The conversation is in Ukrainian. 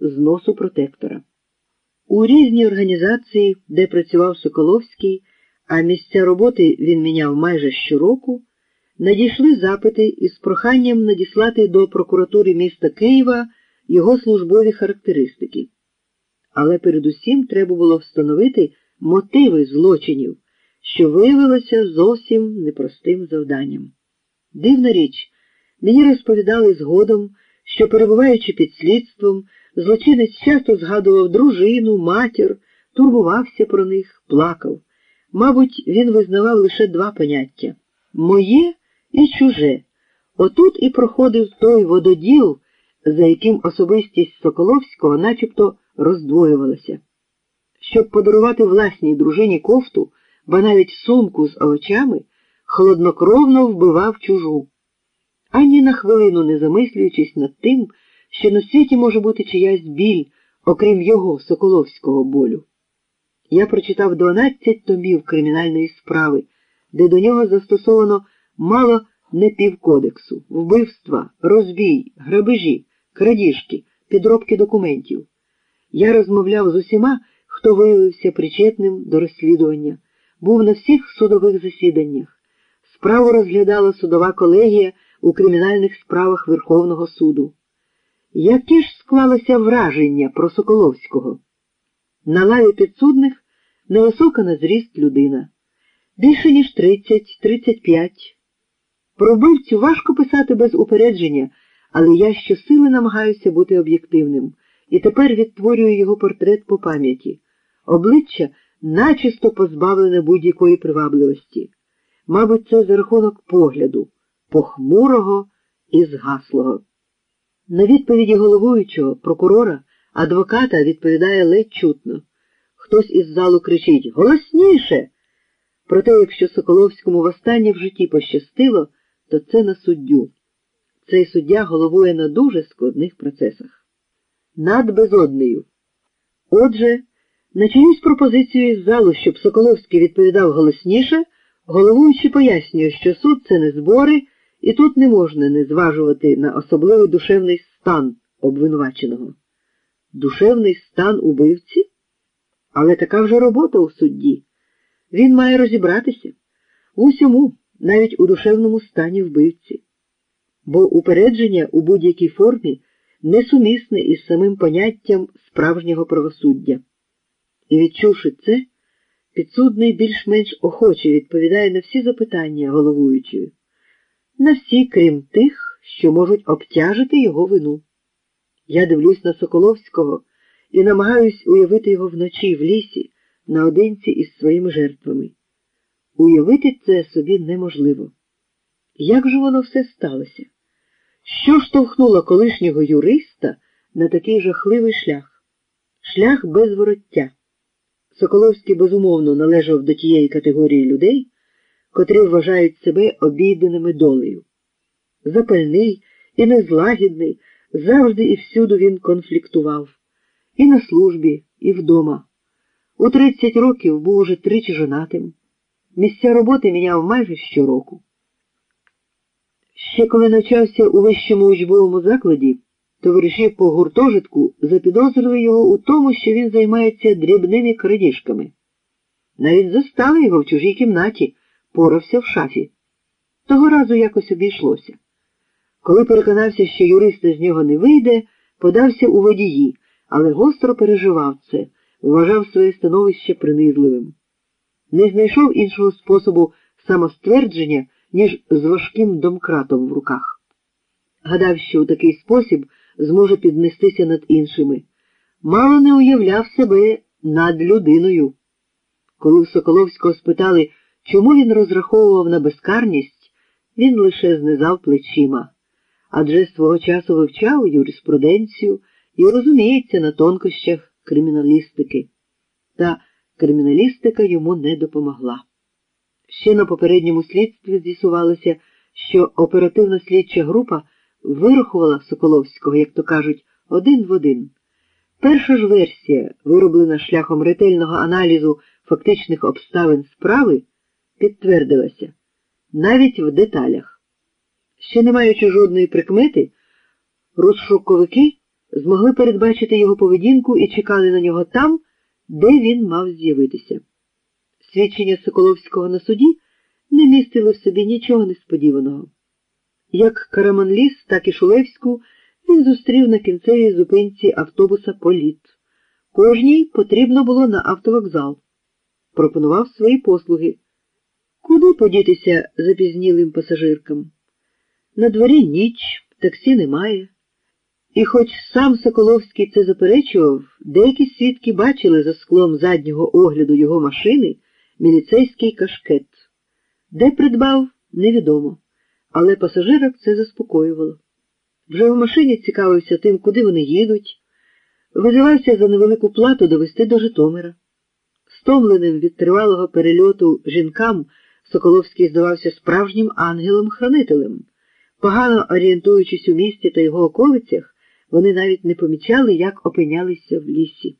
зносу протектора. У різній організації, де працював Соколовський, а місця роботи він міняв майже щороку, надійшли запити із проханням надіслати до прокуратури міста Києва його службові характеристики. Але передусім треба було встановити мотиви злочинів, що виявилося зовсім непростим завданням. Дивна річ, мені розповідали згодом, що, перебуваючи під слідством, злочинець часто згадував дружину, матір, турбувався про них, плакав. Мабуть, він визнавав лише два поняття моє і чуже. Отут і проходив той вододіл, за яким особистість Соколовського начебто роздвоювалася. Щоб подарувати власній дружині кофту, ба навіть сумку з овочами, холоднокровно вбивав чужу, ані на хвилину не замислюючись над тим, що на світі може бути чиясь біль, окрім його соколовського болю. Я прочитав 12 томів кримінальної справи, де до нього застосовано мало не півкодексу, вбивства, розбій, грабежі, крадіжки, підробки документів. Я розмовляв з усіма, хто виявився причетним до розслідування, був на всіх судових засіданнях. Справу розглядала судова колегія у кримінальних справах Верховного суду. Яке ж склалося враження про Соколовського? На лаві підсудних невисока на зріст людина, більше ніж 30-35. Про вбивцю важко писати без упередження, але я щосили намагаюся бути об'єктивним і тепер відтворюю його портрет по пам'яті. Обличчя начисто позбавлене будь-якої привабливості. Мабуть, це за рахунок погляду, похмурого і згаслого. На відповіді головуючого, прокурора, адвоката відповідає ледь чутно. Хтось із залу кричить Голосніше. Проте, якщо Соколовському востаннє в житті пощастило, то це на суддю. Цей суддя головує на дуже складних процесах. Над безоднею. Отже, на чиюсь пропозицію із залу, щоб Соколовський відповідав голосніше, головуючий пояснює, що суд це не збори, і тут не можна не зважувати на особливий душевний стан обвинуваченого. Душевний стан убивці? Але така вже робота у судді. Він має розібратися в усьому, навіть у душевному стані вбивці. Бо упередження у будь-якій формі несумісне із самим поняттям справжнього правосуддя. І, відчувши це, підсудний більш-менш охоче відповідає на всі запитання головуючої, на всі, крім тих, що можуть обтяжити його вину. Я дивлюсь на Соколовського і намагаюсь уявити його вночі в лісі наодинці із своїми жертвами. Уявити це собі неможливо. Як же воно все сталося? Що штовхнуло колишнього юриста на такий жахливий шлях? Шлях без вороття. Соколовський безумовно належав до тієї категорії людей, котрі вважають себе обійденими долею. Запальний і незлагідний, завжди і всюди він конфліктував. І на службі, і вдома. У 30 років був уже тричі жонатим. Місця роботи міняв майже щороку. Ще коли навчався у вищому учбовому закладі, товариші по гуртожитку запідозрили його у тому, що він займається дрібними крадіжками. Навіть застали його в чужій кімнаті, порався в шафі. Того разу якось обійшлося. Коли переконався, що юриста з нього не вийде, подався у водії, але гостро переживав це, вважав своє становище принизливим. Не знайшов іншого способу самоствердження, ніж з важким домкратом в руках. Гадав, що у такий спосіб зможе піднестися над іншими. Мало не уявляв себе над людиною. Коли в Соколовського спитали, чому він розраховував на безкарність, він лише знизав плечима, адже свого часу вивчав юриспруденцію і розуміється на тонкощах криміналістики. Та криміналістика йому не допомогла. Ще на попередньому слідстві з'ясувалося, що оперативна слідча група вирахувала Соколовського, як то кажуть, один в один. Перша ж версія, вироблена шляхом ретельного аналізу фактичних обставин справи, підтвердилася навіть в деталях. Ще не маючи жодної прикмети, розшуковики змогли передбачити його поведінку і чекали на нього там, де він мав з'явитися. Свідчення Соколовського на суді не містили в собі нічого несподіваного. Як Караманліс, так і Шулевську він зустрів на кінцевій зупинці автобуса Політ. Кожній потрібно було на автовокзал. Пропонував свої послуги. Куди подітися запізнілим пасажиркам? На дворі ніч, таксі немає. І хоч сам Соколовський це заперечував, деякі свідки бачили за склом заднього огляду його машини міліцейський кашкет. Де придбав, невідомо, але пасажирок це заспокоювало. Вже в машині цікавився тим, куди вони їдуть, визивався за невелику плату довести до Житомира. Стомленим від тривалого перельоту жінкам Соколовський здавався справжнім ангелом-хранителем. Погано орієнтуючись у місті та його околицях, вони навіть не помічали, як опинялися в лісі.